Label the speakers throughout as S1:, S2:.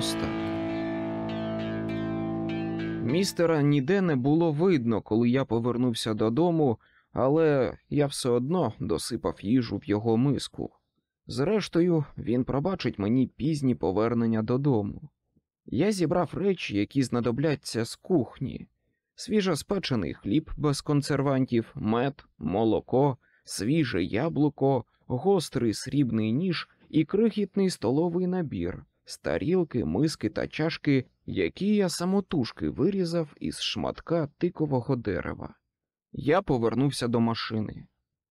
S1: шоста. Містера ніде не було видно, коли я повернувся додому, але я все одно досипав їжу в його миску. Зрештою, він пробачить мені пізні повернення додому. Я зібрав речі, які знадобляться з кухні, свіжоспечений хліб без консервантів, мед, молоко, свіже яблуко, гострий срібний ніж і крихітний столовий набір, старілки, миски та чашки, які я самотужки вирізав із шматка тикового дерева. Я повернувся до машини.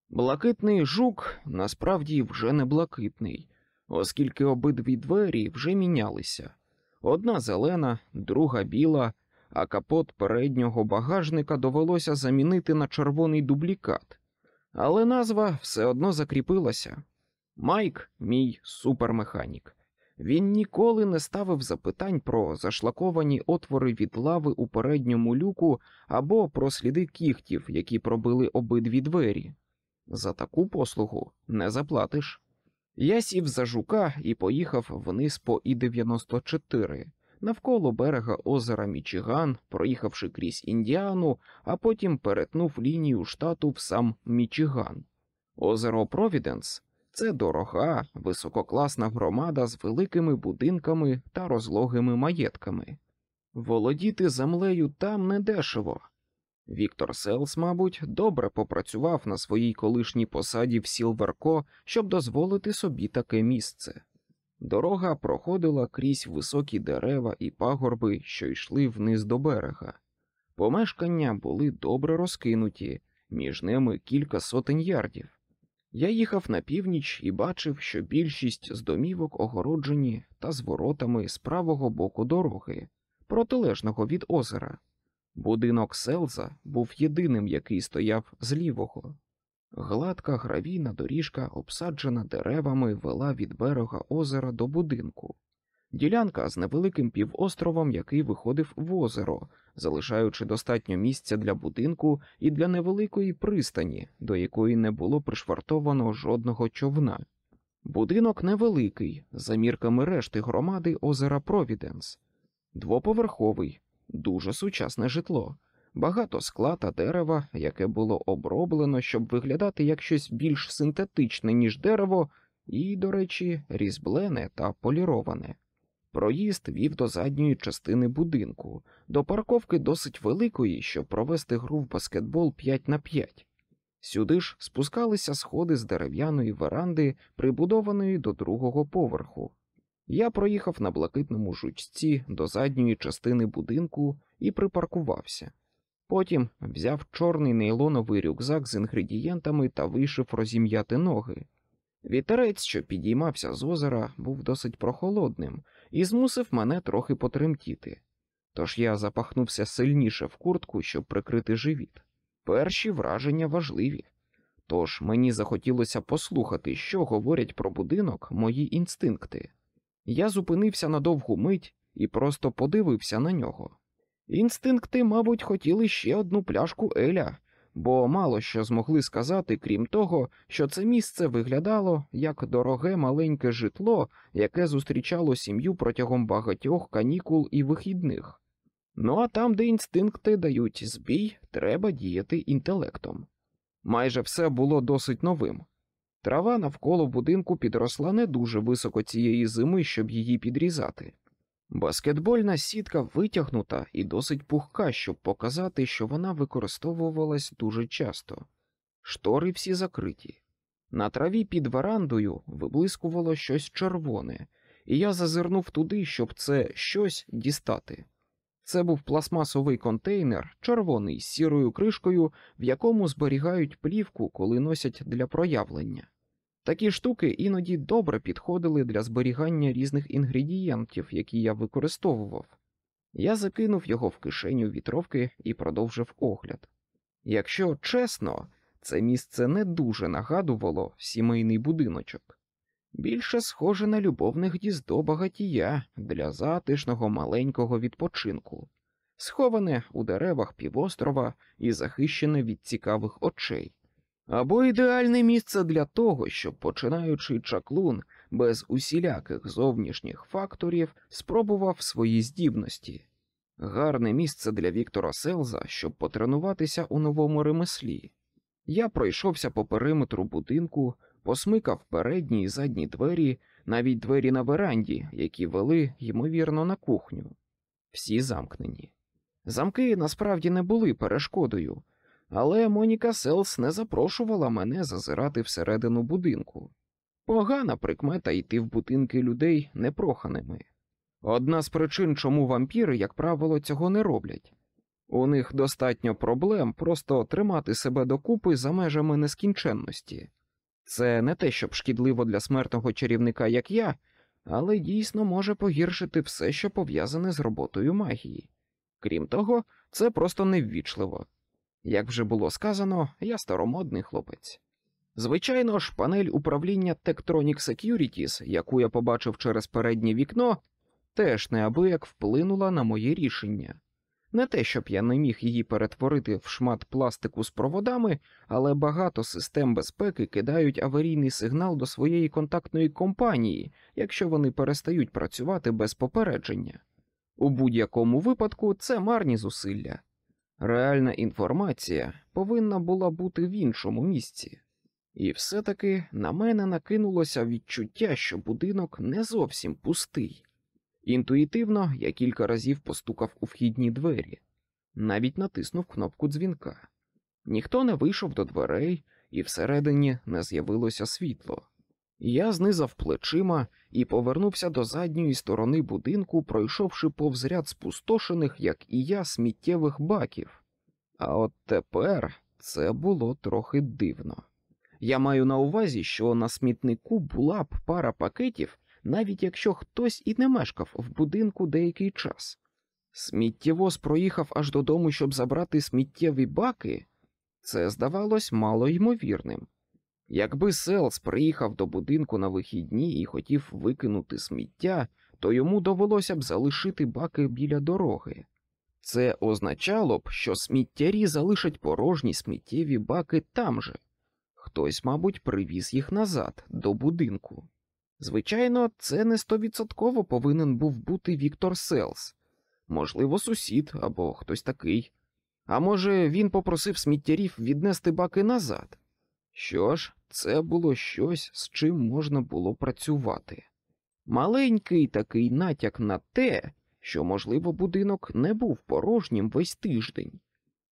S1: Блакитний жук насправді вже не блакитний, оскільки обидві двері вже мінялися. Одна зелена, друга біла, а капот переднього багажника довелося замінити на червоний дублікат. Але назва все одно закріпилася. Майк, мій супермеханік. Він ніколи не ставив запитань про зашлаковані отвори від лави у передньому люку або про сліди кігтів, які пробили обидві двері. За таку послугу не заплатиш. Я сів за жука і поїхав вниз по І-94, навколо берега озера Мічиган, проїхавши крізь Індіану, а потім перетнув лінію штату в сам Мічиган. Озеро Провіденс це дорога, висококласна громада з великими будинками та розлогими маєтками. Володіти землею там недешево. Віктор Селс, мабуть, добре попрацював на своїй колишній посаді в Сілверко, щоб дозволити собі таке місце. Дорога проходила крізь високі дерева і пагорби, що йшли вниз до берега. Помешкання були добре розкинуті, між ними кілька сотень ярдів. Я їхав на північ і бачив, що більшість з домівок огороджені та з воротами з правого боку дороги, протилежного від озера. Будинок Селза був єдиним, який стояв з лівого. Гладка гравійна доріжка, обсаджена деревами, вела від берега озера до будинку. Ділянка з невеликим півостровом, який виходив в озеро, залишаючи достатньо місця для будинку і для невеликої пристані, до якої не було пришвартовано жодного човна. Будинок невеликий, за мірками решти громади озера Провіденс, двоповерховий, дуже сучасне житло, багато скла та дерева, яке було оброблено, щоб виглядати як щось більш синтетичне, ніж дерево, і, до речі, різьблене та поліроване. Проїзд вів до задньої частини будинку, до парковки досить великої, щоб провести гру в баскетбол 5 на 5. Сюди ж спускалися сходи з дерев'яної веранди, прибудованої до другого поверху. Я проїхав на блакитному жучці до задньої частини будинку і припаркувався. Потім взяв чорний нейлоновий рюкзак з інгредієнтами та вийшов розім'яти ноги. Вітерець, що підіймався з озера, був досить прохолодним і змусив мене трохи потремтіти. Тож я запахнувся сильніше в куртку, щоб прикрити живіт. Перші враження важливі. Тож мені захотілося послухати, що говорять про будинок мої інстинкти. Я зупинився на довгу мить і просто подивився на нього. Інстинкти, мабуть, хотіли ще одну пляшку Еля, бо мало що змогли сказати, крім того, що це місце виглядало як дороге маленьке житло, яке зустрічало сім'ю протягом багатьох канікул і вихідних. Ну а там, де інстинкти дають збій, треба діяти інтелектом. Майже все було досить новим. Трава навколо будинку підросла не дуже високо цієї зими, щоб її підрізати. Баскетбольна сітка витягнута і досить пухка, щоб показати, що вона використовувалась дуже часто. Штори всі закриті. На траві під верандою виблискувало щось червоне, і я зазирнув туди, щоб це щось дістати. Це був пластмасовий контейнер, червоний з сірою кришкою, в якому зберігають плівку, коли носять для проявлення. Такі штуки іноді добре підходили для зберігання різних інгредієнтів, які я використовував. Я закинув його в кишеню вітровки і продовжив огляд. Якщо чесно, це місце не дуже нагадувало сімейний будиночок, більше схоже на любовне гніздо багатія для затишного маленького відпочинку, сховане у деревах півострова і захищене від цікавих очей. Або ідеальне місце для того, щоб починаючий чаклун без усіляких зовнішніх факторів спробував свої здібності. Гарне місце для Віктора Селза, щоб потренуватися у новому ремеслі. Я пройшовся по периметру будинку, посмикав передні і задні двері, навіть двері на веранді, які вели, ймовірно, на кухню. Всі замкнені. Замки насправді не були перешкодою, але Моніка Селс не запрошувала мене зазирати всередину будинку. Погана прикмета йти в будинки людей непроханими. Одна з причин, чому вампіри, як правило, цього не роблять. У них достатньо проблем просто тримати себе докупи за межами нескінченності. Це не те, щоб шкідливо для смертного чарівника, як я, але дійсно може погіршити все, що пов'язане з роботою магії. Крім того, це просто неввічливо. Як вже було сказано, я старомодний хлопець. Звичайно ж, панель управління Tektronic Securities, яку я побачив через переднє вікно, теж неабияк вплинула на моє рішення. Не те, щоб я не міг її перетворити в шмат пластику з проводами, але багато систем безпеки кидають аварійний сигнал до своєї контактної компанії, якщо вони перестають працювати без попередження. У будь-якому випадку це марні зусилля. Реальна інформація повинна була бути в іншому місці, і все-таки на мене накинулося відчуття, що будинок не зовсім пустий. Інтуїтивно я кілька разів постукав у вхідні двері, навіть натиснув кнопку дзвінка. Ніхто не вийшов до дверей, і всередині не з'явилося світло. Я знизав плечима і повернувся до задньої сторони будинку, пройшовши повз ряд спустошених, як і я, сміттєвих баків. А от тепер це було трохи дивно. Я маю на увазі, що на смітнику була б пара пакетів, навіть якщо хтось і не мешкав в будинку деякий час. Сміттєвоз проїхав аж додому, щоб забрати сміттєві баки, це здавалось мало ймовірним. Якби Селс приїхав до будинку на вихідні і хотів викинути сміття, то йому довелося б залишити баки біля дороги. Це означало б, що сміттярі залишать порожні сміттєві баки там же. Хтось, мабуть, привіз їх назад до будинку. Звичайно, це не стовідсотково повинен був бути Віктор Селс, можливо, сусід або хтось такий. А може, він попросив сміттярів віднести баки назад. Що ж, це було щось, з чим можна було працювати. Маленький такий натяк на те, що, можливо, будинок не був порожнім весь тиждень.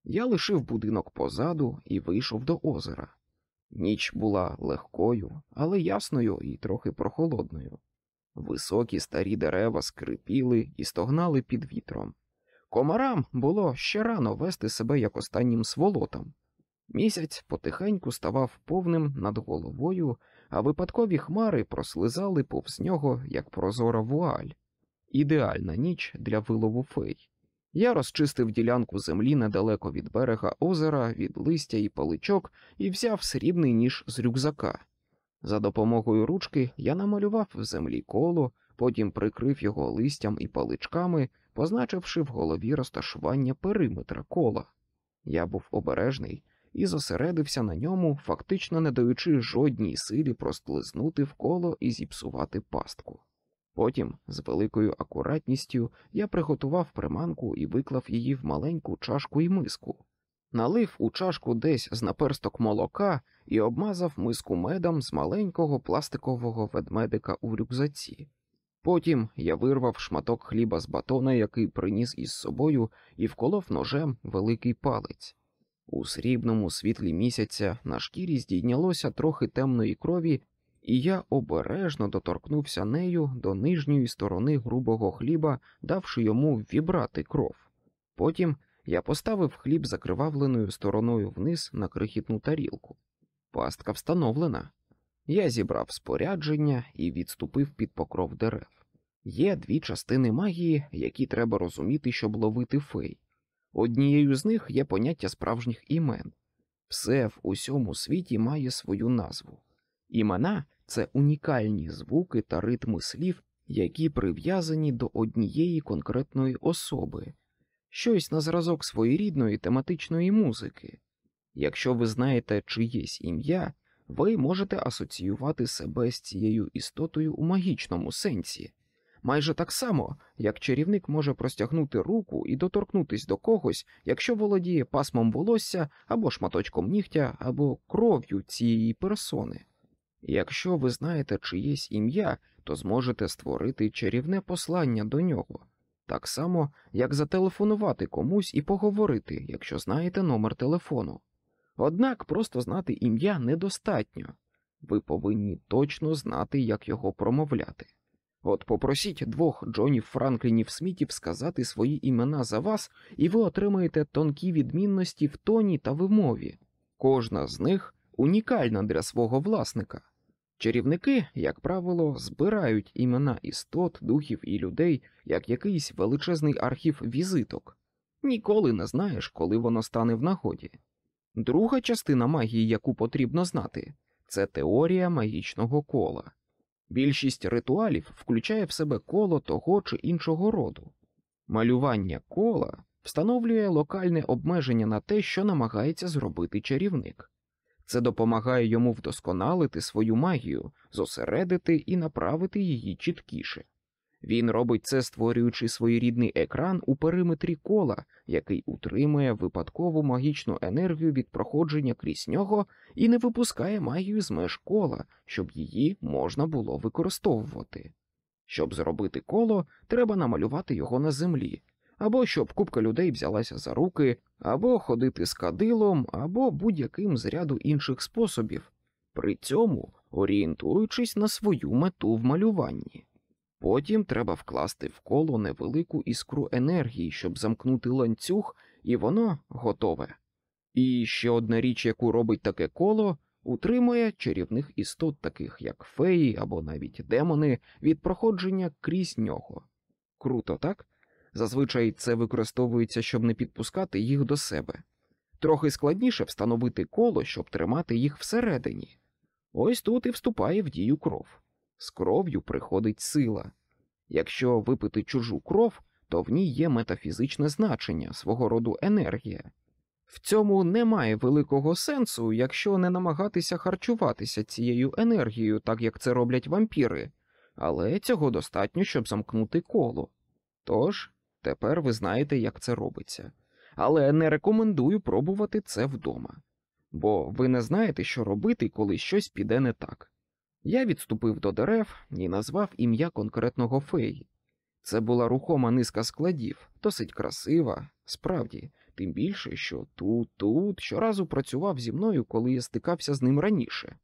S1: Я лишив будинок позаду і вийшов до озера. Ніч була легкою, але ясною і трохи прохолодною. Високі старі дерева скрипіли і стогнали під вітром. Комарам було ще рано вести себе як останнім сволотам. Місяць потихеньку ставав повним над головою, а випадкові хмари прослизали повз нього, як прозора вуаль. Ідеальна ніч для вилову фей. Я розчистив ділянку землі недалеко від берега озера, від листя і паличок і взяв срібний ніж з рюкзака. За допомогою ручки я намалював в землі коло, потім прикрив його листям і паличками, позначивши в голові розташування периметра кола. Я був обережний і зосередився на ньому, фактично не даючи жодній силі простлизнути в коло і зіпсувати пастку. Потім, з великою акуратністю, я приготував приманку і виклав її в маленьку чашку і миску, налив у чашку десь з наперсток молока і обмазав миску медом з маленького пластикового ведмедика у рюкзаці. Потім я вирвав шматок хліба з батона, який приніс із собою, і вколов ножем великий палець. У срібному світлі місяця на шкірі здійнялося трохи темної крові, і я обережно доторкнувся нею до нижньої сторони грубого хліба, давши йому вібрати кров. Потім я поставив хліб закривавленою стороною вниз на крихітну тарілку. Пастка встановлена. Я зібрав спорядження і відступив під покров дерев. Є дві частини магії, які треба розуміти, щоб ловити фей. Однією з них є поняття справжніх імен. Все в усьому світі має свою назву. Імена це унікальні звуки та ритми слів, які прив'язані до однієї конкретної особи, щось на зразок своєрідної тематичної музики. Якщо ви знаєте чиєсь ім'я, ви можете асоціювати себе з цією істотою у магічному сенсі, майже так само, як чарівник може простягнути руку і доторкнутись до когось, якщо володіє пасмом волосся або шматочком нігтя, або кров'ю цієї персони. Якщо ви знаєте чиєсь ім'я, то зможете створити чарівне послання до нього, так само, як зателефонувати комусь і поговорити, якщо знаєте номер телефону. Однак просто знати ім'я недостатньо, ви повинні точно знати, як його промовляти. От попросіть двох Джонів Франклінів Смітів сказати свої імена за вас, і ви отримаєте тонкі відмінності в тоні та вимові. Кожна з них унікальна для свого власника. Чарівники, як правило, збирають імена істот, духів і людей як якийсь величезний архів візиток. Ніколи не знаєш, коли воно стане в нагоді. Друга частина магії, яку потрібно знати, це теорія магічного кола. Більшість ритуалів включає в себе коло того чи іншого роду. Малювання кола встановлює локальне обмеження на те, що намагається зробити чарівник. Це допомагає йому вдосконалити свою магію, зосередити і направити її чіткіше. Він робить це, створюючи своєрідний екран у периметрі кола, який утримує випадкову магічну енергію від проходження крізь нього і не випускає магію з меж кола, щоб її можна було використовувати. Щоб зробити коло, треба намалювати його на землі, або щоб купка людей взялася за руки, або ходити з кадилом, або будь-яким з ряду інших способів, при цьому орієнтуючись на свою мету в малюванні. Потім треба вкласти в коло невелику іскру енергії, щоб замкнути ланцюг, і воно готове. І ще одна річ, яку робить таке коло, утримує чарівних істот, таких як феї або навіть демони, від проходження крізь нього. Круто, так? Зазвичай це використовується, щоб не підпускати їх до себе. Трохи складніше встановити коло, щоб тримати їх всередині. Ось тут і вступає в дію кров. З кров'ю приходить сила. Якщо випити чужу кров, то в ній є метафізичне значення, свого роду енергія. В цьому немає великого сенсу, якщо не намагатися харчуватися цією енергією, так як це роблять вампіри, але цього достатньо, щоб замкнути коло. Тож, тепер ви знаєте, як це робиться, але не рекомендую пробувати це вдома, бо ви не знаєте, що робити, коли щось піде не так. Я відступив до дерев і назвав ім'я конкретного феї. Це була рухома низка складів, досить красива, справді, тим більше, що тут, тут щоразу працював зі мною, коли я стикався з ним раніше.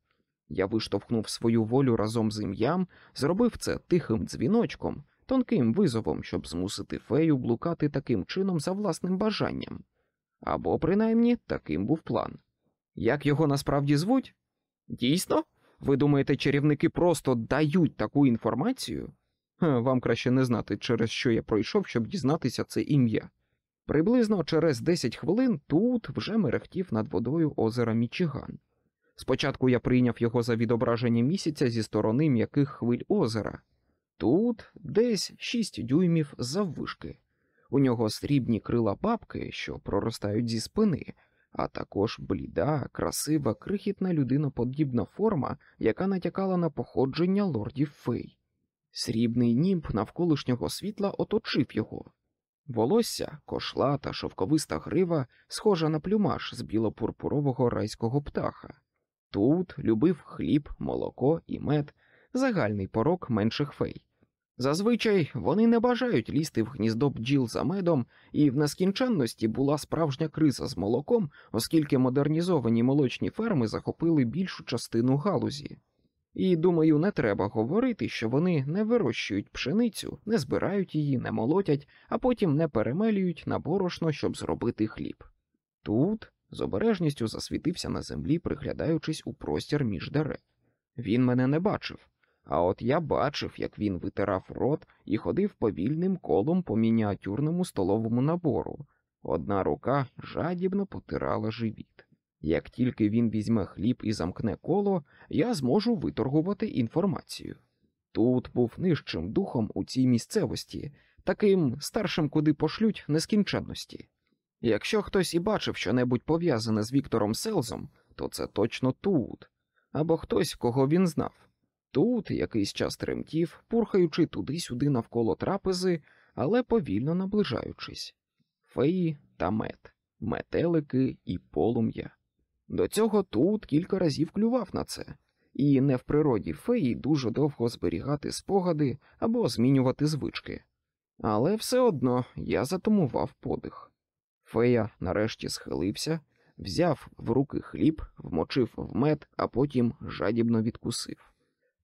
S1: Я виштовхнув свою волю разом з ім'ям, зробив це тихим дзвіночком, тонким визовом, щоб змусити фею блукати таким чином за власним бажанням. Або, принаймні, таким був план. Як його насправді звуть? Дійсно? Ви думаєте, чарівники просто дають таку інформацію? Вам краще не знати, через що я пройшов, щоб дізнатися це ім'я. Приблизно через 10 хвилин тут вже мерехтів над водою озера Мічиган. Спочатку я прийняв його за відображення місяця зі сторони м'яких хвиль озера. Тут десь 6 дюймів заввишки. У нього срібні крила бабки, що проростають зі спини, а також бліда, красива, крихітна людиноподібна форма, яка натякала на походження лордів фей. Срібний німб навколишнього світла оточив його. Волосся, кошла та шовковиста грива, схожа на плюмаш з білопурпурового райського птаха. Тут любив хліб, молоко і мед, загальний порок менших фей. Зазвичай вони не бажають лізти в гніздо бджіл за медом, і в нескінченності була справжня криза з молоком, оскільки модернізовані молочні ферми захопили більшу частину галузі. І думаю, не треба говорити, що вони не вирощують пшеницю, не збирають її, не молотять, а потім не перемелюють на борошно, щоб зробити хліб. Тут з обережністю засвітився на землі, приглядаючись у простір між дерев. Він мене не бачив. А от я бачив, як він витирав рот і ходив повільним колом по мініатюрному столовому набору. Одна рука жадібно потирала живіт. Як тільки він візьме хліб і замкне коло, я зможу виторгувати інформацію. Тут був нижчим духом у цій місцевості, таким старшим, куди пошлють нескінченності. Якщо хтось і бачив щонебудь пов'язане з Віктором Селзом, то це точно тут. або хтось, кого він знав. Тут якийсь час тремтів, пурхаючи туди-сюди навколо трапези, але повільно наближаючись. Феї та мед, метелики і полум'я. До цього тут кілька разів клював на це, і не в природі феї дуже довго зберігати спогади або змінювати звички. Але все одно я затумував подих. Фея нарешті схилився, взяв в руки хліб, вмочив в мед, а потім жадібно відкусив.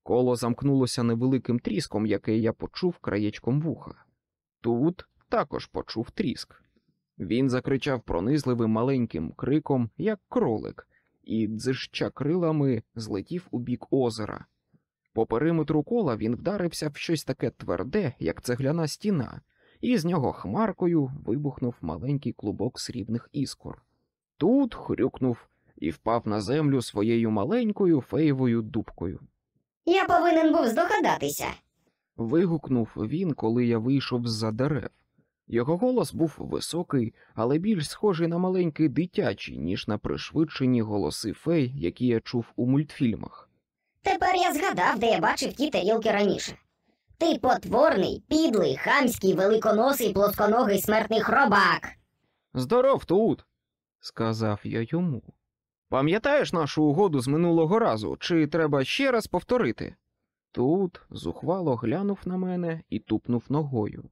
S1: Коло замкнулося невеликим тріском, яке я почув краєчком вуха. Тут також почув тріск. Він закричав пронизливим маленьким криком, як кролик, і дзижча крилами злетів у бік озера. По периметру кола він вдарився в щось таке тверде, як цегляна стіна, і з нього хмаркою вибухнув маленький клубок срібних іскор. Тут хрюкнув і впав на землю своєю маленькою феєвою дубкою.
S2: Я повинен був здогадатися.
S1: Вигукнув він, коли я вийшов з-за дерев. Його голос був високий, але більш схожий на маленький дитячий, ніж на пришвидшені голоси фей, які я чув у мультфільмах.
S2: Тепер я згадав, де я бачив ті тарілки раніше. Ти потворний, підлий, хамський, великоносий, плосконогий смертний хробак.
S1: Здоров тут, сказав я йому. Пам'ятаєш нашу угоду з минулого разу, чи треба ще раз повторити? Тут зухвало глянув на мене і тупнув ногою.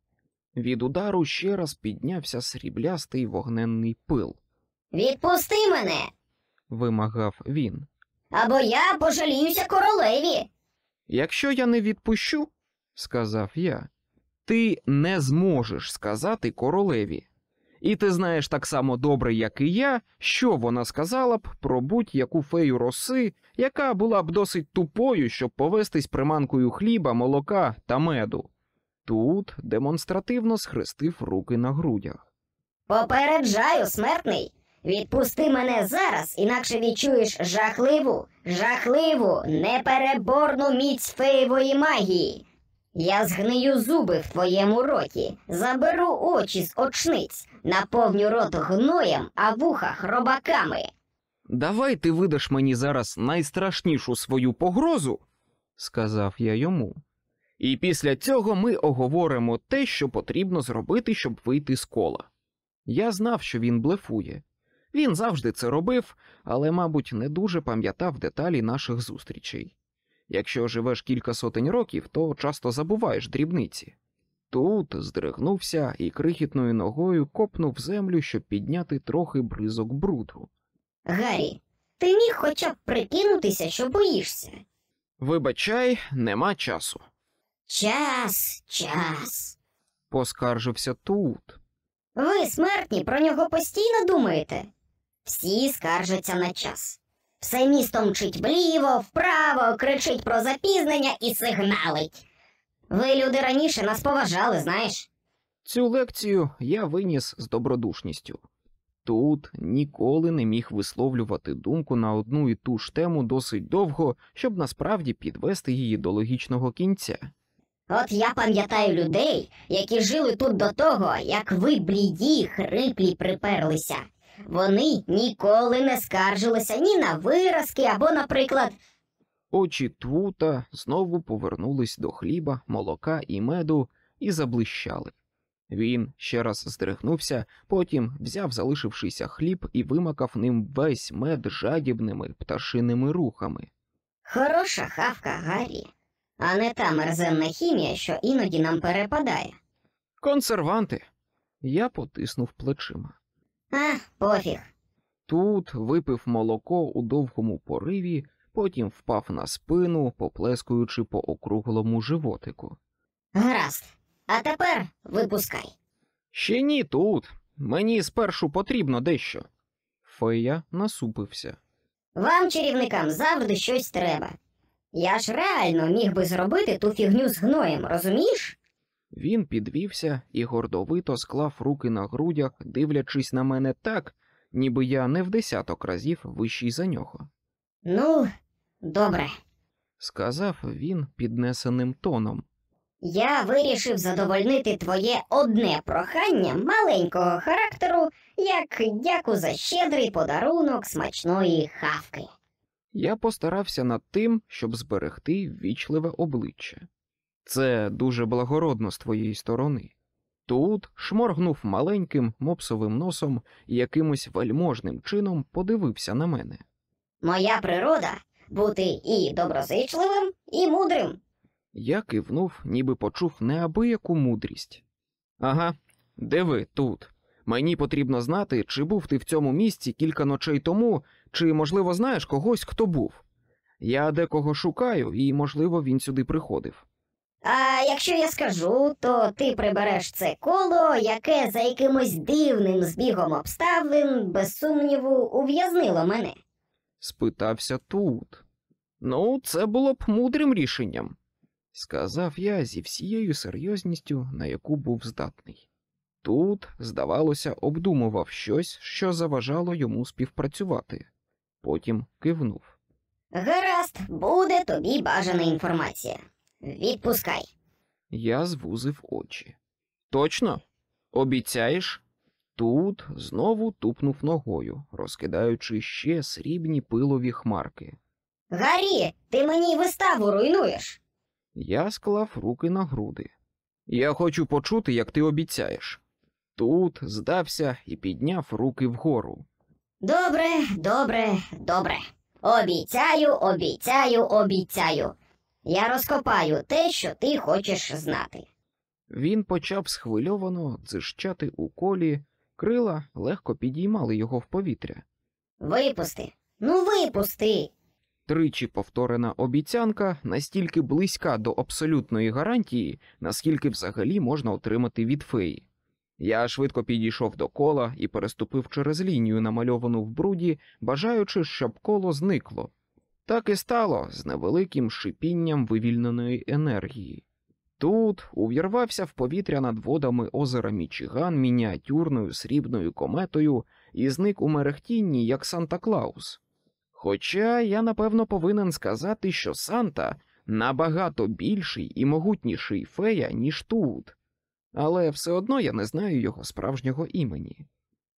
S1: Від удару ще раз піднявся сріблястий вогненний пил,
S2: Відпусти мене,
S1: вимагав він.
S2: або я пожаліюся королеві.
S1: Якщо я не відпущу, сказав я, ти не зможеш сказати королеві. І ти знаєш так само добре, як і я, що вона сказала б про будь-яку фею роси, яка була б досить тупою, щоб повестись приманкою хліба, молока та меду. Тут демонстративно схрестив руки на грудях.
S2: Попереджаю, смертний. Відпусти мене зараз, інакше відчуєш жахливу, жахливу, непереборну міць феєвої магії. Я згнию зуби в твоєму роті, заберу очі з очниць, наповню рот гноєм, а вуха хробаками.
S1: Давай ти видаш мені зараз найстрашнішу свою погрозу, сказав я йому. І після цього ми оговоримо те, що потрібно зробити, щоб вийти з кола. Я знав, що він блефує. Він завжди це робив, але, мабуть, не дуже пам'ятав деталі наших зустрічей. Якщо живеш кілька сотень років, то часто забуваєш дрібниці. Тут здригнувся і крихітною ногою копнув землю, щоб підняти трохи бризок бруду.
S2: Гаррі, ти міг хоча б прикинутися, що боїшся.
S1: Вибачай, нема часу.
S2: Час, час.
S1: Поскаржився тут.
S2: Ви, смертні, про нього постійно думаєте? Всі скаржаться на час. Все місто мчить вліво, вправо, кричить про запізнення і сигналить. Ви, люди, раніше нас поважали, знаєш?
S1: Цю лекцію я виніс з добродушністю. Тут ніколи не міг висловлювати думку на одну і ту ж тему досить довго, щоб насправді підвести її до логічного кінця.
S2: От я пам'ятаю людей, які жили тут до того, як ви бліді, хриплі приперлися. Вони ніколи не скаржилися ні на виразки або, наприклад,
S1: Очі Твута знову повернулись до хліба, молока і меду і заблищали. Він ще раз здригнувся, потім взяв залишившийся хліб і вимакав ним весь мед жадібними пташиними рухами.
S2: хороша хавка Гаррі, а не та мерзенна хімія, що іноді нам перепадає.
S1: Консерванти. Я потиснув плечима.
S2: А, пофіг.
S1: Тут випив молоко у довгому пориві, потім впав на спину, поплескуючи по округлому животику.
S2: Гаразд. А тепер випускай.
S1: Ще ні тут. Мені спершу потрібно дещо. Фея насупився.
S2: Вам, чарівникам, завжди щось треба. Я ж реально міг би зробити ту фігню з гноєм, розумієш?
S1: Він підвівся і гордовито склав руки на грудях, дивлячись на мене так, ніби я не в десяток разів вищий за нього.
S2: Ну, добре.
S1: Сказав він піднесеним тоном.
S2: Я вирішив задовольнити твоє одне прохання маленького характеру, як дяку за щедрий подарунок смачної хавки.
S1: Я постарався над тим, щоб зберегти ввічливе обличчя. Це дуже благородно з твоєї сторони. Тут шморгнув маленьким мопсовим носом і якимось вельможним чином подивився на мене.
S2: Моя природа бути і доброзичливим, і мудрим.
S1: Я кивнув, ніби почув неабияку мудрість. Ага, де ви тут? Мені потрібно знати, чи був ти в цьому місці кілька ночей тому, чи, можливо, знаєш когось, хто був. Я декого шукаю, і, можливо, він сюди приходив.
S2: А якщо я скажу, то ти прибереш це коло, яке за якимось дивним збігом обставин, без сумніву, ув'язнило мене.
S1: Спитався тут. Ну, це було б мудрим рішенням, сказав я зі всією серйозністю, на яку був здатний. Тут, здавалося, обдумував щось, що заважало йому співпрацювати. Потім кивнув.
S2: Гаразд, буде тобі бажана інформація. Відпускай.
S1: Я звузив очі. Точно? Обіцяєш? Тут знову тупнув ногою, розкидаючи ще срібні пилові хмарки.
S2: Гаррі, ти мені виставу руйнуєш.
S1: Я склав руки на груди. Я хочу почути, як ти обіцяєш. Тут здався і підняв руки вгору.
S2: Добре, добре, добре. Обіцяю, обіцяю, обіцяю. Я розкопаю те, що ти хочеш знати.
S1: Він почав схвильовано дзижчати у колі, крила легко підіймали його в повітря.
S2: Випусти. Ну, випусти.
S1: Тричі повторена обіцянка настільки близька до абсолютної гарантії, наскільки взагалі можна отримати від феї. Я швидко підійшов до кола і переступив через лінію, намальовану в бруді, бажаючи, щоб коло зникло. Так і стало з невеликим шипінням вивільненої енергії. Тут увірвався в повітря над водами озера Мічиган мініатюрною срібною кометою і зник у мерехтінні, як Санта Клаус. Хоча я напевно повинен сказати, що Санта набагато більший і могутніший фея, ніж тут, але все одно я не знаю його справжнього імені.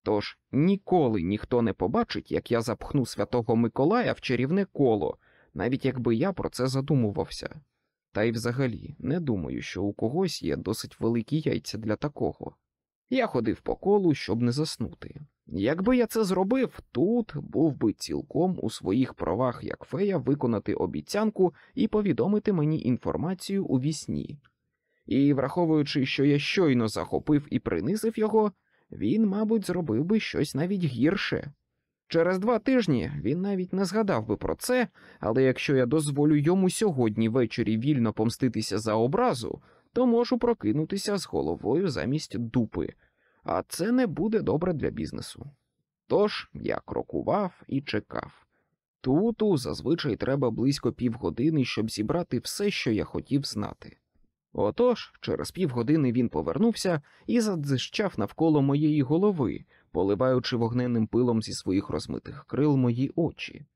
S1: Тож ніколи ніхто не побачить, як я запхну святого Миколая в чарівне коло, навіть якби я про це задумувався. Та й взагалі не думаю, що у когось є досить великі яйця для такого. Я ходив по колу, щоб не заснути. Якби я це зробив, тут був би цілком у своїх правах як фея виконати обіцянку і повідомити мені інформацію у вісні. І, враховуючи, що я щойно захопив і принизив його, він, мабуть, зробив би щось навіть гірше. Через два тижні він навіть не згадав би про це, але якщо я дозволю йому сьогодні ввечері вільно помститися за образу, то можу прокинутися з головою замість дупи, а це не буде добре для бізнесу. Тож я крокував і чекав. Туту зазвичай треба близько півгодини, щоб зібрати все, що я хотів знати. Отож, через півгодини він повернувся і задзищав навколо моєї голови, поливаючи вогненним пилом зі своїх розмитих крил мої очі,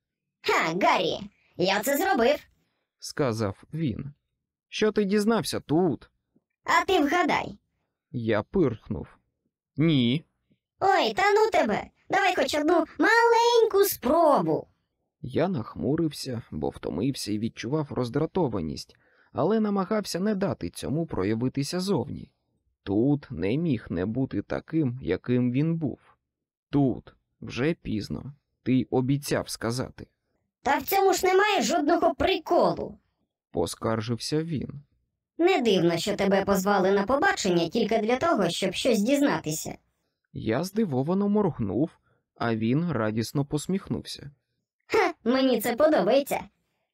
S2: Ха, Гаррі, я це зробив.
S1: сказав він. Що ти дізнався тут?
S2: А ти вгадай.
S1: Я пирхнув. Ні.
S2: Ой, та ну тебе. Давай хоч одну маленьку спробу.
S1: Я нахмурився, бо втомився і відчував роздратованість, але намагався не дати цьому проявитися зовні. Тут не міг не бути таким, яким він був. Тут вже пізно. Ти обіцяв сказати,
S2: Та в цьому ж немає жодного приколу.
S1: поскаржився він.
S2: Не дивно, що тебе позвали на побачення тільки для того, щоб щось дізнатися.
S1: Я здивовано моргнув, а він радісно посміхнувся.
S2: Ха, мені це подобається.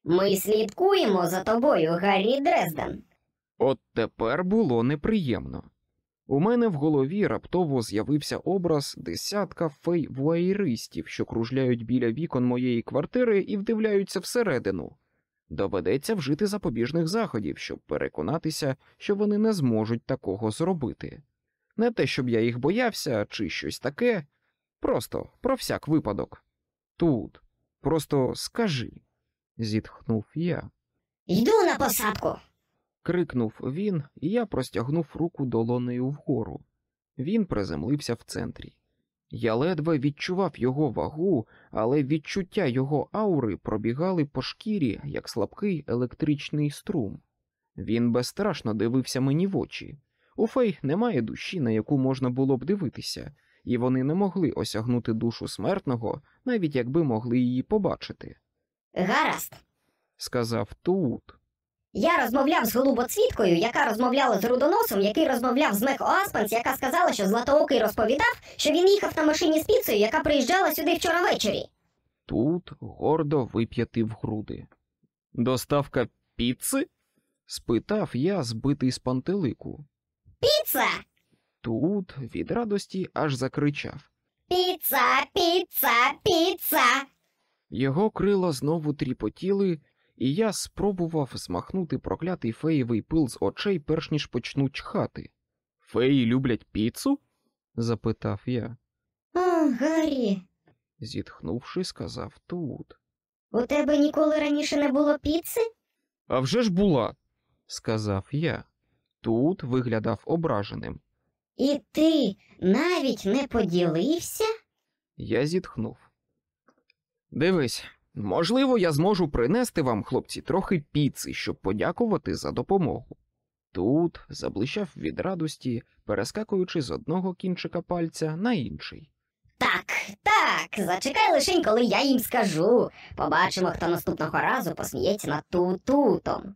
S2: Ми слідкуємо за тобою, Гаррі Дрезден.
S1: От тепер було неприємно. У мене в голові раптово з'явився образ десятка фей-вуайеристів, що кружляють біля вікон моєї квартири і вдивляються всередину. Доведеться вжити запобіжних заходів, щоб переконатися, що вони не зможуть такого зробити. Не те, щоб я їх боявся чи щось таке, просто про всяк випадок. Тут, просто скажи, зітхнув я.
S2: Йду на посадку.
S1: Крикнув він, і я простягнув руку долонею вгору. Він приземлився в центрі. Я ледве відчував його вагу, але відчуття його аури пробігали по шкірі, як слабкий електричний струм. Він безстрашно дивився мені в очі. У фей немає душі, на яку можна було б дивитися, і вони не могли осягнути душу смертного, навіть якби могли її побачити,
S2: Гаразд.
S1: сказав Туут.
S2: Я розмовляв з голубоцвіткою, яка розмовляла з рудоносом, який розмовляв з Меко Аспенс, яка сказала, що Златоокий розповідав, що він їхав на машині з піцею, яка приїжджала сюди вчора ввечері.
S1: Тут гордо вип'ятив груди. Доставка піци? спитав я, збитий з пантелику.
S2: Піца!
S1: Тут від радості аж закричав.
S2: Піца, піца, піца!
S1: Його крила знову тріпотіли, і я спробував змахнути проклятий феєвий пил з очей, перш ніж почну чхати. Феї люблять піцу? запитав я,
S2: О, Гаррі,
S1: зітхнувши, сказав Тут.
S2: у тебе ніколи раніше не було піци?
S1: А вже ж була, сказав я. Тут виглядав ображеним.
S2: І ти навіть не поділився?
S1: Я зітхнув. Дивись, можливо, я зможу принести вам, хлопці, трохи піци, щоб подякувати за допомогу. Тут заблищав від радості, перескакуючи з одного кінчика пальця на інший.
S2: Так, так, зачекай лишень, коли я їм скажу. Побачимо, хто наступного разу посміється над тутутом.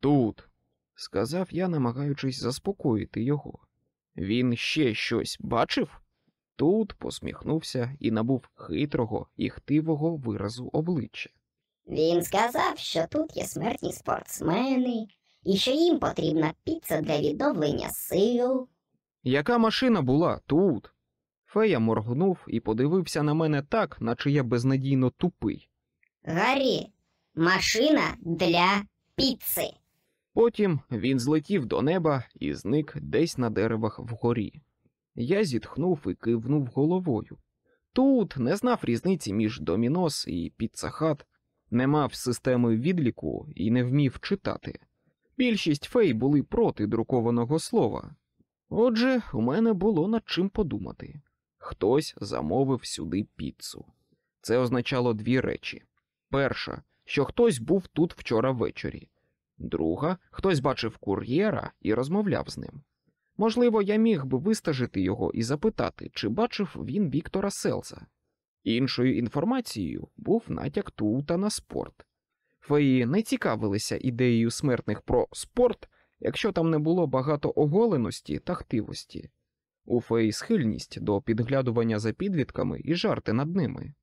S1: Тут, сказав я, намагаючись заспокоїти його. Він ще щось бачив? Тут посміхнувся і набув хитрого і хтивого виразу обличчя.
S2: Він сказав, що тут є смертні спортсмени, і що їм потрібна піца для відновлення сил.
S1: Яка машина була тут? Фея моргнув і подивився на мене так, наче я безнадійно тупий.
S2: Гаррі, машина для піци.
S1: Потім він злетів до неба і зник десь на деревах вгорі. Я зітхнув і кивнув головою. Тут не знав різниці між домінос і піцахат, не мав системи відліку і не вмів читати. Більшість фей були проти друкованого слова. Отже, у мене було над чим подумати. Хтось замовив сюди піцу. Це означало дві речі: перша, що хтось був тут вчора ввечері. Друга, хтось бачив кур'єра і розмовляв з ним. Можливо, я міг би вистежити його і запитати, чи бачив він Віктора Селса. Іншою інформацією був натяк Туута на спорт. Феї не цікавилися ідеєю смертних про спорт, якщо там не було багато оголеності та хтивості. У феї схильність до підглядування за підлітками і жарти над ними.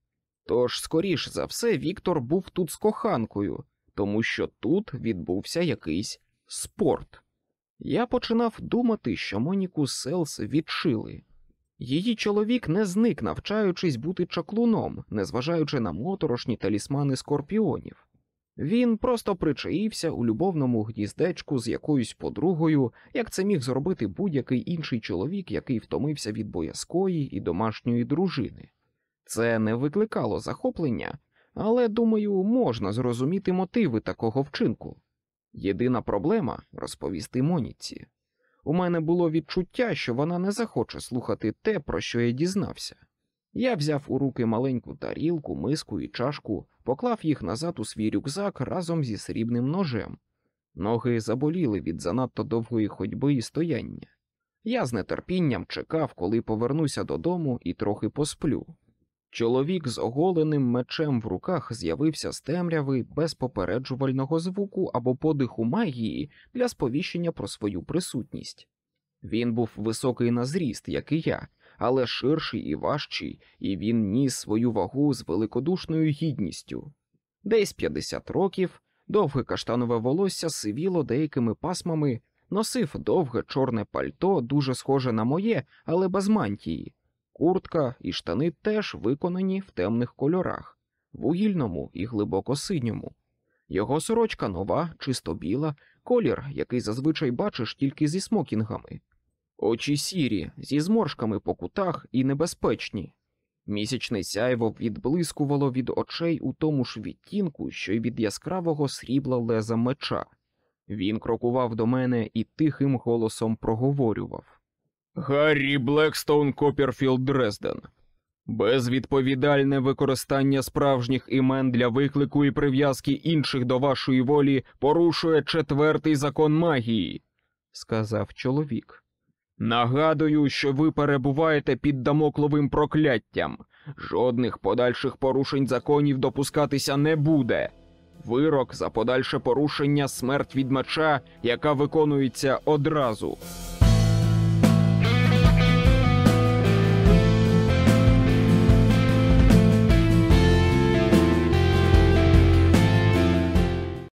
S1: Тож, скоріш за все, Віктор був тут з коханкою, тому що тут відбувся якийсь спорт. Я починав думати, що Моніку Селс відшили. Її чоловік не зник, навчаючись бути чаклуном, незважаючи на моторошні талісмани скорпіонів. Він просто причаївся у любовному гніздечку з якоюсь подругою, як це міг зробити будь-який інший чоловік, який втомився від боязкої і домашньої дружини. Це не викликало захоплення, але, думаю, можна зрозуміти мотиви такого вчинку. Єдина проблема розповісти Моніці. У мене було відчуття, що вона не захоче слухати те, про що я дізнався. Я взяв у руки маленьку тарілку, миску і чашку, поклав їх назад у свій рюкзак разом зі срібним ножем. Ноги заболіли від занадто довгої ходьби і стояння. Я з нетерпінням чекав, коли повернуся додому і трохи посплю. Чоловік з оголеним мечем в руках з'явився з темряви без попереджувального звуку або подиху магії для сповіщення про свою присутність. Він був високий на зріст, як і я, але ширший і важчий, і він ніс свою вагу з великодушною гідністю. Десь 50 років, довге каштанове волосся сивіло деякими пасмами, носив довге чорне пальто, дуже схоже на моє, але без мантії. Куртка і штани теж виконані в темних кольорах, вугільному і глибоко синьому. Його сорочка нова, чисто біла, колір, який зазвичай бачиш тільки зі смокінгами. Очі сірі, зі зморшками по кутах і небезпечні. Місячне сяйво відблискувало від очей у тому ж відтінку, що й від яскравого срібла леза меча. Він крокував до мене і тихим голосом проговорював. Гаррі Блекстоун Копперфілд Дрезден. Безвідповідальне використання справжніх імен для виклику і прив'язки інших до вашої волі порушує четвертий закон магії, сказав чоловік. Нагадую, що ви перебуваєте під дамокловим прокляттям. Жодних подальших порушень законів допускатися не буде. Вирок за подальше порушення смерть від меча, яка виконується одразу.